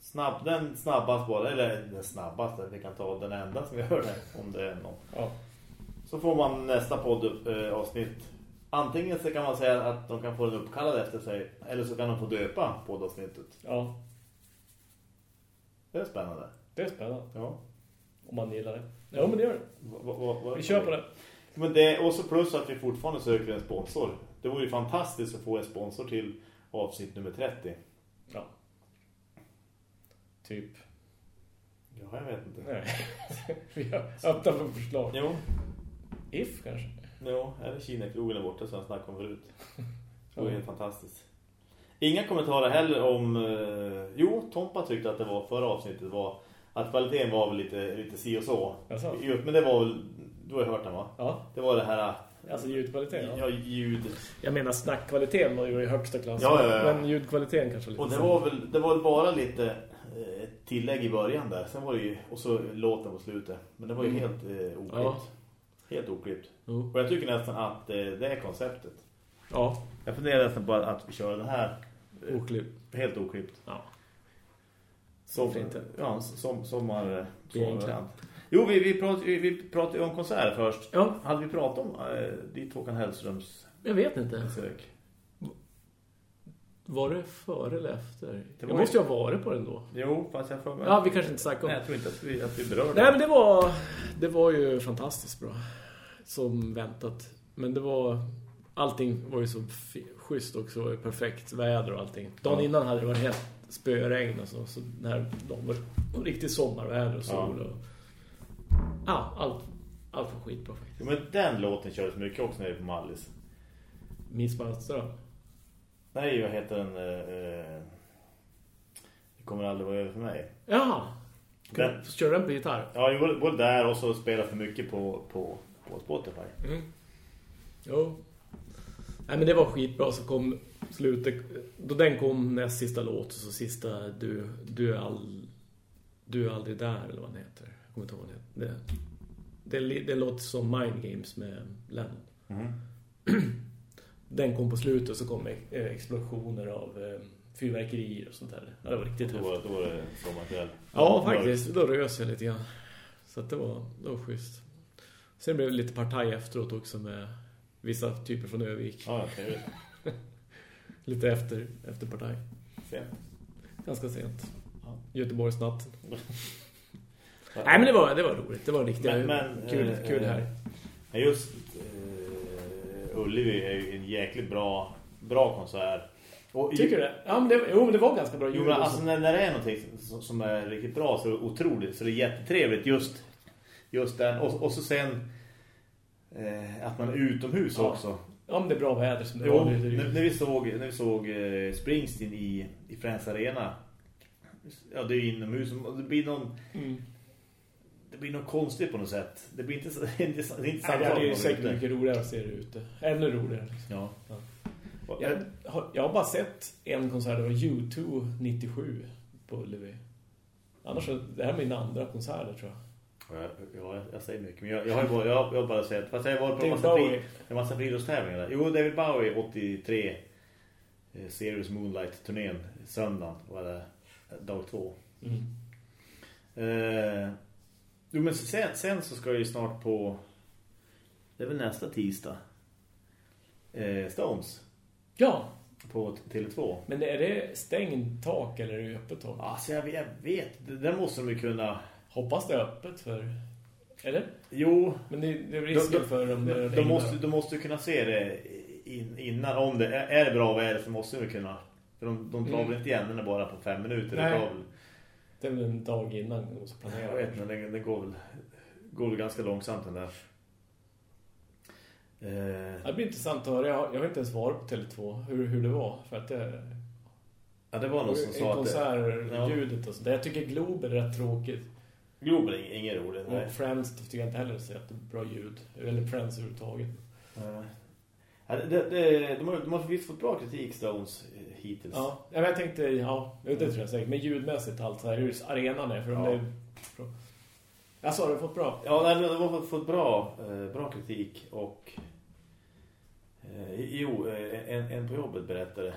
Snabb, den snabbast bara, eller den snabbaste, vi kan ta den enda som vi hörde om det är någon. Ja. Så får man nästa poddavsnitt eh, Antingen så kan man säga att de kan få den uppkallad efter sig Eller så kan de få döpa poddavsnittet. Ja. Det är spännande. Det är spännande. Ja. Om man gillar det. Ja men det gör det. Va, va, va, Vi kör på det. Men det är också plus att vi fortfarande söker en sponsor. Det vore ju fantastiskt att få en sponsor till avsnitt nummer 30 Ja Typ Ja, jag vet inte Nej <laughs> Vi har <laughs> öppnat för förslag Jo If kanske Jo, eller Kina-krogen är borta som jag snackade om förut. Det var helt fantastiskt. Inga kommentarer heller om... Eh, jo, Tompa tyckte att det var förra avsnittet var att kvaliteten var väl lite, lite si och så. Just, Men det var väl, du har hört den va? Ja, Det var det här, alltså ljudkvaliteten. Ja. ja, ljud. Jag menar snackkvaliteten var ju i högsta klass. Ja, ja, ja. Men ljudkvaliteten kanske lite Och det var väl, det var väl bara lite tillägg i början där. Sen var det ju, och så låten på slutet. Men det var ju Mm. helt eh, oklippt. Ja. Helt oklippt. Jo. Och jag tycker nästan att eh, det är konceptet. Ja, Jag funderar nästan på att vi kör den här eh, oklippt. helt oklippt. Ja. Som, inte? Ja, som, sommar, sommarvariant. Jo, vi, vi, pratade, vi, vi pratade om konserter först. Ja, Hade vi pratat om eh, ditt Håkan Hellströms jag vet inte. besök? Var det före eller efter? Det jag var måste ju- ha varit på den då. Jo, fast jag får mig. Ja, vi kanske inte snackar om Nej, jag tror inte att vi, att vi berör Nej, men det var, det var ju fantastiskt bra. Som väntat. Men det var... Allting var ju så schysst också. Var perfekt väder och allting. Dagen Ja. innan hade det varit helt spöregn och så. Så när de var riktigt sommarväder och sol. Ja. Och, ja, allt, allt var skitbra faktiskt. Jo, men den låten kördes mycket också nere på Mallis. Miss Malmström. Nej, vad heter den? Eh, eh, det kommer aldrig vara över för mig. Ja. Den-. Kör den på gitarr? Ja, jag både där och så spelar för mycket på, på, på Spotify. Mm. Jo. Nej men det var skitbra så kom slutet då den kom näst sista låt och så sista du du är all du är aldrig där eller vad den heter. Jag kommer inte ihåg vad den heter. Det, det, det låter som Mind Games med Lennon. Mhm. <clears throat> Den kom på slutet och så kom eh, explosioner av eh, fyrverkerier och sånt där. Ja, det var riktigt Då häftigt. var, då var det sommarkväll. Ja, faktiskt. Då rös jag lite grann. Så det var, det var schysst. Sen blev det lite partaj efteråt också med vissa typer från Övik. Ja, trevligt. <laughs> Lite efter, efter partaj. Sent. Ganska sent. Ja. Göteborgsnatten. <laughs> Nej, men det var, det var roligt. Det var riktigt Men- men, kul, eh, kul här. Ja, just eh, Ullevi är ju en jäkligt bra, bra konsert. Och, Tycker du det? Ja, men det, jo, men det var ganska bra Jo, ljud. men och alltså så. när, när det är någonting som, som är riktigt bra så är det otroligt. Så det är jättetrevligt just, just den. Och, och så sen eh, att man är utomhus Ja. också. Men det är bra väder som det Jo, var. När, när vi såg, när vi såg eh, Springsteen i, i Friends Arena. Ja, det är inomhus. Det blir någon... mm. Det blir något konstigt på något sätt. Det blir inte, så- <laughs> det inte, inte Nej, det är ju säkert något mycket roligare att se det ute. Ännu roligare. Liksom. Ja. Ja. Jag, har, jag har bara sett en konsert, det var U2 97 på Ullevi. Annars det här är min andra konsert tror jag. Ja, ja, jag, jag säger mycket. Men jag, jag har ju bara, jag, jag har bara sett... Fast jag varit på en massa, fri, en massa friidrottstävlingar. Jo, David Bowie 83. Eh, Serious Moonlight-turnén. Söndagen var det eh, dag två. Mm. Eh, jo, men sen, sen så ska jag ju snart på... Det är väl nästa tisdag. Eh, Stones. Ja, På Tele2. men är det stängt tak eller är det öppet tak? Alltså jag, jag vet. Det där måste de ju kunna... Hoppas det är öppet för... Eller? Jo, Men det, det är risken De- de- för om det de, måste, de måste kunna se det in, innan. Om det är, är det bra väder så måste de kunna. För de, de tar Mm. väl inte igen den bara på fem minuter. Det Nej. väl, Det är väl en dag innan de måste planera. jag vet inte, den, den går väl, går väl ganska långsamt den där. Eh, Det blir intressant att höra. Jag har, jag har inte ens varit på Tele2 hur, hur det var. För att det... ja, det var någon som sa att det, konsert, ja. ljudet och sånt. Jag tycker Globe är rätt tråkigt. Globen är ingen rolig. Nej. Och Friends tycker jag inte heller så att det är bra ljud. Eller Friends överhuvudtaget. Ja, det, det, det, de, har, de har visst fått bra kritik Stones eh, hittills. Ja, men jag tänkte, ja, det tror jag säkert. Men ljudmässigt allt så här, hur arenan är. För Ja. de är... Jag sa, har du fått bra? Ja, de har fått bra, eh, bra kritik och eh, jo, en, en på jobbet berättade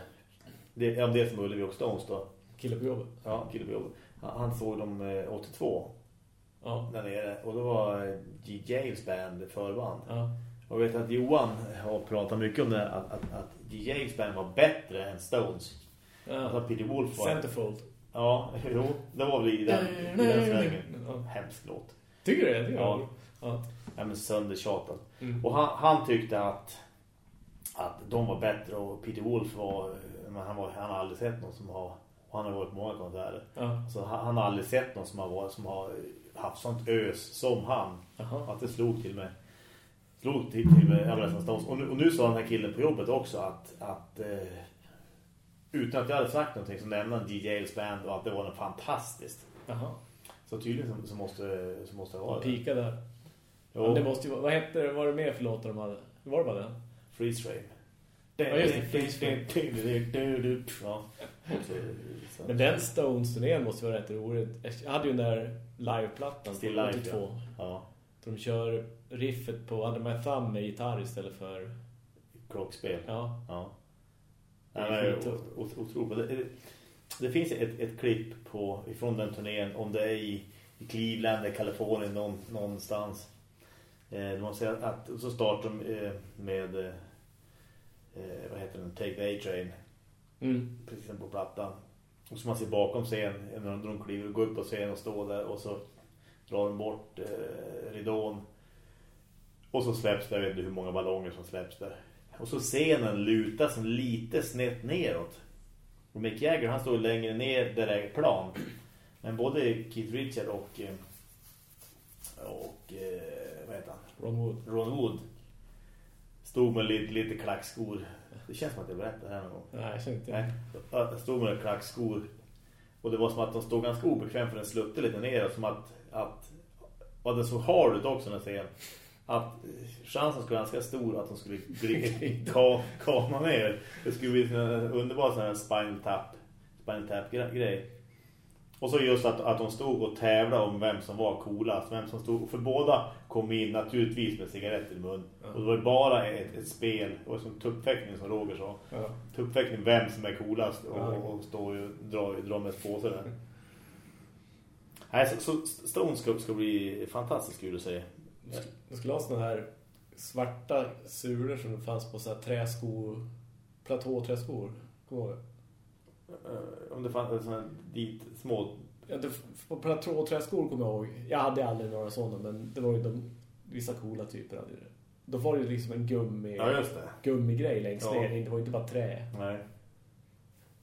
det, om det som Ullevi och Stones då. Kille på jobbet. Ja, kille på jobbet. Han, han såg dem eh, 82 Ja. där nere och då var G. Jails band förband. Ja. Och jag vet att Johan har pratat mycket om det att, att, att G. Jails band var bättre än Stones. Alltså ja. Peter Wolf var... Centerfold. Ja, <laughs> jo, det var väl i den, i den svängen. Ja. Hemsk låt. Tycker du det? det? Ja. ja. Ja, men söndertjatad. Mm. Och han, han tyckte att att de var bättre och Peter Wolf var men han var han har aldrig sett någon som har och han har varit på många konserter. Ja. Så han, han har aldrig sett någon som har varit som har haft sånt ös som han Jaha. att det slog till mig. Slog till, till stans. Och nu, och nu sa den här killen på jobbet också att att eh, utan att jag hade sagt någonting så nämnde han DJ band och att det var en fantastiskt. Jaha. Så tydligen så, så måste, så måste det vara det. Pika där. Jo, Men det måste ju, vad hette det, var det mer för låtar de hade? Var det bara den? Freeze Frame. Ja, just det, Freeze Ja. Men den Stones-turnén måste vara rätt roligt. Jag hade ju den där liveplattan Still Life, 82. ja. ja. De kör riffet på Under My Thumb med gitarr istället för... Krockspel. Ja, Ja. Det är otroligt. Det, det finns ett, ett klipp på, ifrån den turnén, om det är i, i Cleveland eller Kalifornien någon, någonstans. Eh, man ser att, att så startar de eh, med eh, eh, vad heter den? Take the A-Train mm. precis på plattan. Och så man ser bakom scen när de, de kliver och går upp på scen och står där och så drar de bort eh, ridån. Och så släpps det, jag vet inte hur många ballonger som släpps där. Och så scenen lutar som lite snett neråt. Och Mick Jagger han står längre ner där det är plan. Men både Keith Richard och eh, och eh, vad heter han? Ron Wood. Ron Wood stod med lite, lite klackskor. Det känns som att jag berättar det här någon gång. Nej, jag känner inte. Nej, jag stod med klackskor. Och det var som att de stod ganska obekvämt för den slutte lite ner. Som att, att och den såg hard ut också när jag ser Att chansen skulle vara ganska stor att de skulle kama ner. Det skulle bli en underbar sån här spinal tap, spinal tap grej. Och så just att, att de stod och tävlade om vem som var coolast. Vem som stod, för båda kom in naturligtvis med cigaretter i mun. Och det var bara ett, ett spel. Var som tuppfäktning som Roger sa. Ja. Tuppfäktning vem som är coolast. Och, och stå och dra, dra med påsar där. Nej, så, så Stones ska, ska bli fantastiskt kul att se. Jag skulle ha såna här svarta sulor som fanns på så här träskor, platåträskor. Kommer du? Eh, Om det fanns sådana dit små... Ja, det, på platåträskor kommer jag ihåg. Jag hade aldrig några sådana, men det var ju de, vissa coola typer hade det. Då var det ju liksom en gummi, Ja, gummigrej längst Ja. ner. Det var inte bara trä. Nej.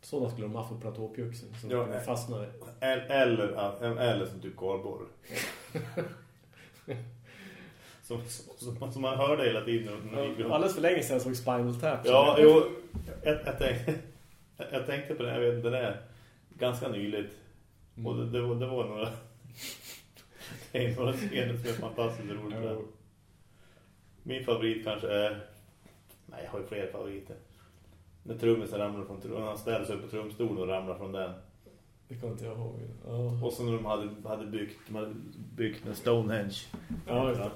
Sådana skulle de ha för platåpjuxen som Ja, kunde nej. fastna. Eller, eller, som typ korvborr. <laughs> som, som, som, man hörde hela tiden. runt. Alldeles för länge sedan jag såg Spinal Tap. Ja, jo, jag, jag, tänkte, <laughs> jag tänkte på det, jag vet inte, det är ganska nyligt. Och det, det, var, det var några <laughs> det är några scener som är fantastiskt roligt. Ja. Min favorit kanske är nej, jag har ju fler favoriter. När trummisen ramlar från trummen, han ställer sig upp på trumstolen och ramlar från den. Det kommer inte jag ihåg. Ja, Och så när de hade, hade byggt, de hade byggt en Stonehenge. ja just det.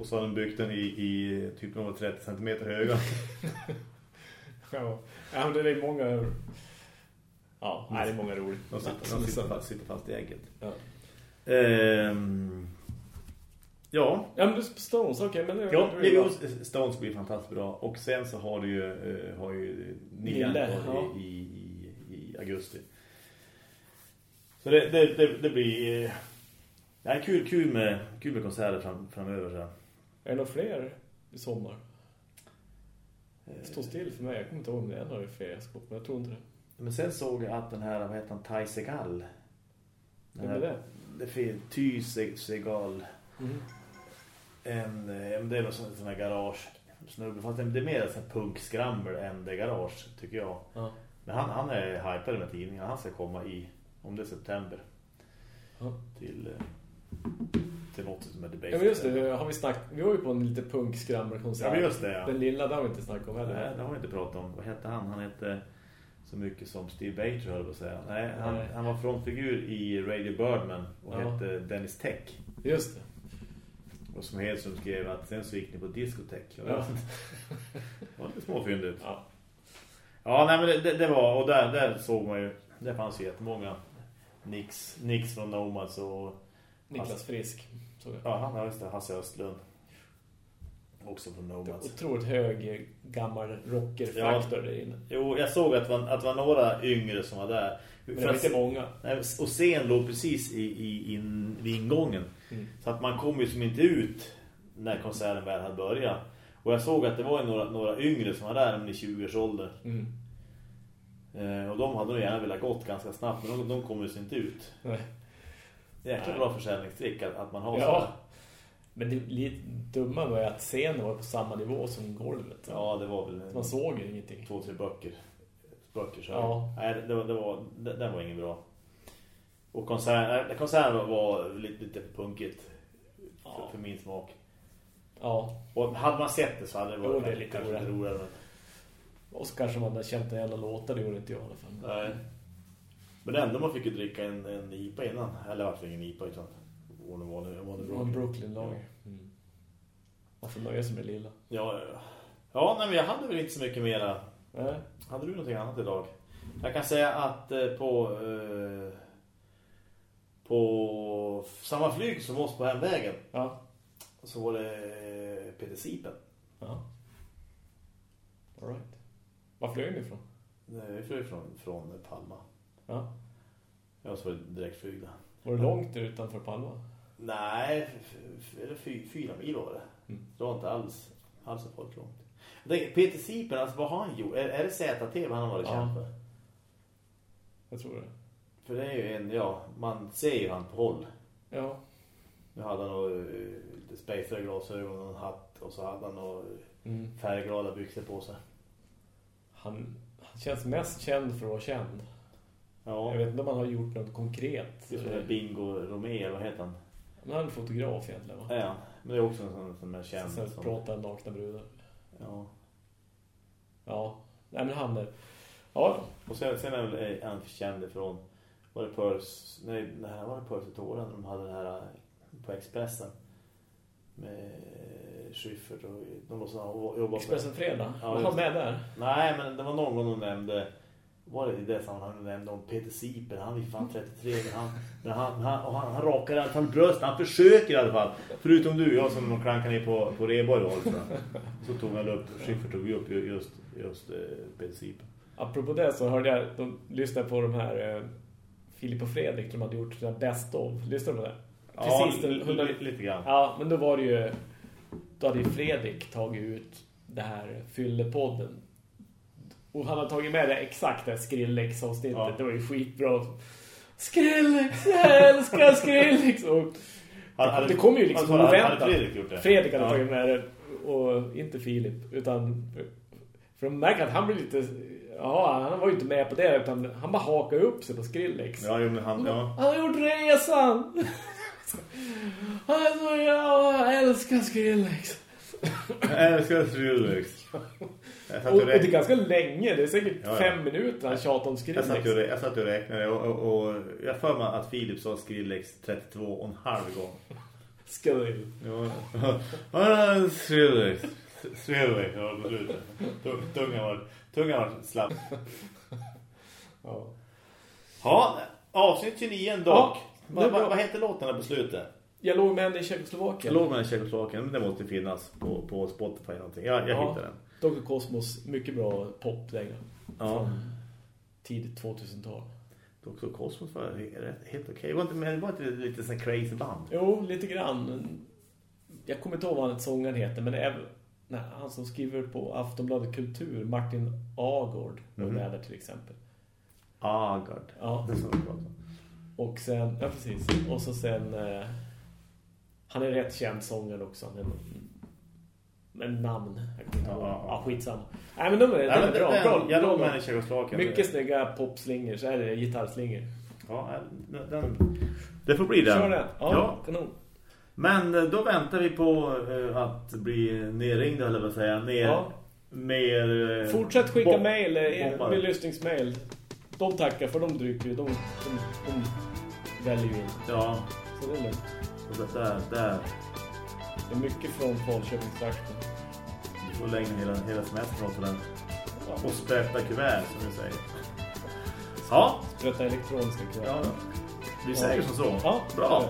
Och så hade de byggt den i, i typ några 30 cm höga. <laughs> Ja, ja men det är många... Ja, nej, det är många roliga. De sitter, de sitter, fast, sitter fast i ägget. Ja. Ehm, ja. Ja, men Stones, okej, men... det- Ja, det jo, Stones blir fantastiskt bra. Och sen så har du ju, eh, har ju nian ja. i, i, i, i augusti. Så det, det, det, det blir... eh, Ja, kul, kul, med, kul med konserter fram, framöver. Så. Är det några fler i sommar? Eh, Det står still för mig. Jag kommer inte ihåg om det är några fler jag ska på, men jag tror inte det. Men sen såg jag att den här, vad heter han, Ty Segal. Vem är det? Det är fel, Ty Se- Segal. Mm. En, eh, det är någon sån, här garage snubbe. Fast det är mer en punkskrammel än det garage, tycker jag. Ja. Men han, han är hypad med tidningen. Han ska komma i, om det är september, Ja. till, till något som är Debate. ja, men just det. Har vi snack... Vi var ju på en lite punkskrammerkonsert. Ja, men just det, ja. Den lilla där har vi inte snackat om Nej, heller. det har vi inte pratat om. Vad hette han? Han hette så mycket som Steve Bater, höll jag på att säga. Nej, han, Nej. han var frontfigur i Radio Birdman och Ja. hette Dennis Tech. Just det. Och som Hedström skrev att sen så gick ni på diskotek. Ja. Det var lite småfyndigt. Ja. Ja, nej men det, det, det var, och där, där såg man ju, där fanns ju jättemånga Nix, Nix från Nomads och Niklas Frisk. Ja, han har just det, Hasse Östlund. Också från Nomads. Otroligt hög gammal rockerfaktor där inne. Jo, jag såg att det, var, att var några yngre som var där. Men det var inte många. Nej, och scen låg precis i, i, in, vid ingången. Mm. Så att man kom ju som inte ut när konserten väl hade börjat. Och jag såg att det var några, några yngre som var där, i 20-årsåldern. Mm. Eh, och de hade nog gärna velat gått ganska snabbt, men de, de kom ju inte ut. Nej. Jäkla bra försäljningstrick att, att man har Ja. så. Men det lite dumma var ju att scenen var på samma nivå som golvet. Ja, det var väl Man såg ju ingenting. två, tre böcker. Böcker så. Ja. Nej, det var, det var, det, den var ingen bra. Och konserten konsert var lite, lite punkigt för, Ja. för min smak. Ja. Och hade man sett det så hade det varit Jo, det lite kanske roligare. så kanske man hade känt en jävla låtar, det gjorde inte jag i alla fall. Nej. Men ändå man fick ju dricka en, en IPA innan. Eller varför ingen IPA utan Warner Warner Warner Det var en Brooklyn-lag. Mm. Man får nöja sig med lilla. Ja, ja. Ja, nej, men jag hade väl inte så mycket mera. Nej. Hade du någonting annat idag? Jag kan säga att eh, på eh, på samma flyg som oss på hemvägen Ja. så var det eh, Peter Sipen. Ja. All right. Var flög ni ifrån? Nej, Vi flög från, från Palma. Ja. Jag var direktflyg där. Var det långt utanför Palma? Nej, fyra mil var det. Mm. Det var inte alls, alls folk långt. Peter Sipen, alltså vad har han gjort? Är, är det ZT han har varit Ja. känd för? Jag tror det. För det är ju en, ja, man ser ju han på håll. Ja. Nu hade han nog uh, spejsade glasögon och en hatt och så hade han nog Mm. färgglada byxor på sig. Han, han känns mest känd för att vara känd. Ja, Jag vet inte om han har gjort något konkret. just det, Bingo eller vad heter han? Men han är fotograf egentligen va? Ja, men det är också en sån som är känd. Sen som, pratar nakna brudar. ja. Ja. Nej men han är... Ja. Och sen, sen är väl eh, han känd ifrån var det Purs, nej, det här var det Purs i Tåren de hade den här eh, på Expressen med Schyffert och de låtsas ha jobbat Expressen Fredag. Ja, var han det. med där? Nej, men det var någon gång de nämnde var det i det sammanhanget de nämnde om Peter Siper, han är fan 33 men han, men han, han, och han, han rakar alla fall bröst, han försöker i alla fall förutom du, jag som de klankar ner på, på Reborg tror jag. så tog han upp, Schyffert tog ju upp ju- just, just eh, Peter Siper Apropå det så hörde jag, de lyssnade på de här eh, Filip och Fredrik, de hade gjort sina best of. Lyssnade du på det? Precis, den hundra- lite grann Ja, men då var det ju då hade ju Fredrik tagit ut det här fyllepodden. Och han har tagit med det exakt det här Skrillex-avsnittet. Ja. Det var ju skitbra. Skrillex, jag älskar Skrillex! Och Hade- hade- det kom ju liksom hade- hade oväntat. Fredrik gjort det? Fredrik hade Ja. tagit med det och inte Filip. Utan, för de märker att han blir lite... Ja, han var ju inte med på det utan han bara hakar upp sig på Skrillex. Ja, men han, ja. Han har gjort resan! <laughs> Han är så, ja, jag älskar Skrillex. Jag älskar Skrillex. <laughs> Jag Och, och det är ganska länge, det är säkert Ja, ja. fem minuter han tjatar om Jag Skrillex. satt, och, jag satt och räknade och, och, och jag för mig att Filip sa Skrillex 32 och en halv gång. Skrill. Ja, Skrillex. <laughs> Skrillex, ja, slutet. Tung- Tungan var, tungan var slapp. Ja. Ja, avsnitt 29 dock. Ja, det vad, vad, vad heter låten på slutet? Jag låg med henne i Jag Tjeckoslovakien. låg med Tjeckoslovakien, men det måste finnas på, på Spotify eller någonting. Jag, jag Ja. hittade den. Dr. Cosmos, mycket bra poplängre. Ja. Tidigt 2000-tal. Också Cosmos var helt okej. Det var inte, men det var inte lite sån crazy band. Jo, lite grann. Jag kommer inte ihåg vad han sångaren heter, men även nej, han som skriver på Aftonbladet Kultur, Martin Agård, var Mhm. där till exempel. God. Ja. Det är så vi pratar om. Och sen, ja precis. Och så sen, eh, han är rätt känd sångare också. Men, men namn, jag kommer inte Ja, ihåg. ja, skitsamma. Nej, men de är, de Nej, är men bra. den- bra, Jag låg med Tjeckoslovakien. Mycket snygga är det gitarrslingor. Ja, den, det får bli den. Kör den. Ja, Ja. kanon. Men eh, då väntar vi på eh, att bli nerringda, eller vad säga. Ner, Ja. Mer, eh, Fortsätt skicka mejl, med lyssningsmejl. De tackar för de drycker ju. De, de, de väljer ju in. Ja, Så det är lugnt. så det där, där. Det är mycket från Falköpingstrakten. Du får lägga hela, hela semestern på den. Ja. Och sprätta kuvert, som vi säger. Ja, Sprätta elektroniska kuvert. ja. Vi säger som så. Ja, Bra.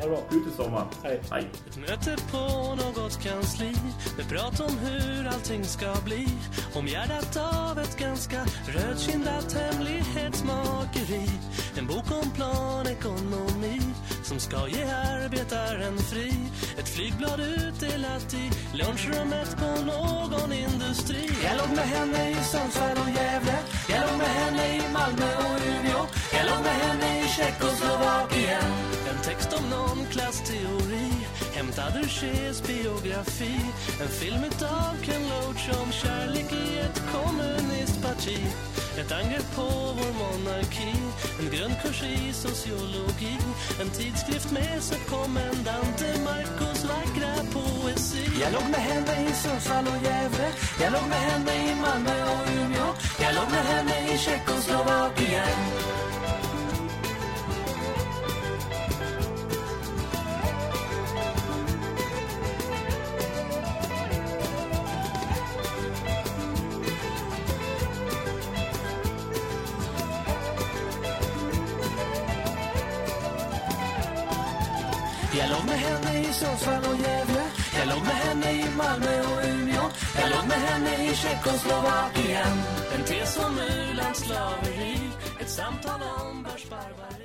Ja, bra. Ut i sommar. Hej. Hej. Ett möte på något kansli med prat om hur allting ska bli Omgärdat av ett ganska rödkindat hemlighetsmakeri En bok om planekonomi som ska ge arbetaren fri. Ett flygblad utdelat i lunchrummet på någon industri. Jag låg med henne i Sundsvall och Gävle. Jag låg med henne i Malmö och Umeå. Jag låg med henne i Tjeckoslovakien. En text om någon klassteori. Hämtad Fabergés biografi. En film utav Ken Loach om kärlek i ett kommunistparti Ett angrepp på vår monarki. En grundkurs i sociologi. En tidskrift med subkommendante Marcos vackra poesi. Jag låg med henne i Sundsvall och Gävle. Jag låg med henne i Malmö och Umeå. Jag låg med henne i Tjeckoslovakien. Sundsvall och Gävle. Jag låg med henne i Malmö och Umeå. Jag låg med henne i Tjeckoslovakien. En tes om u-landsslaveri Ett samtal om börsbarbari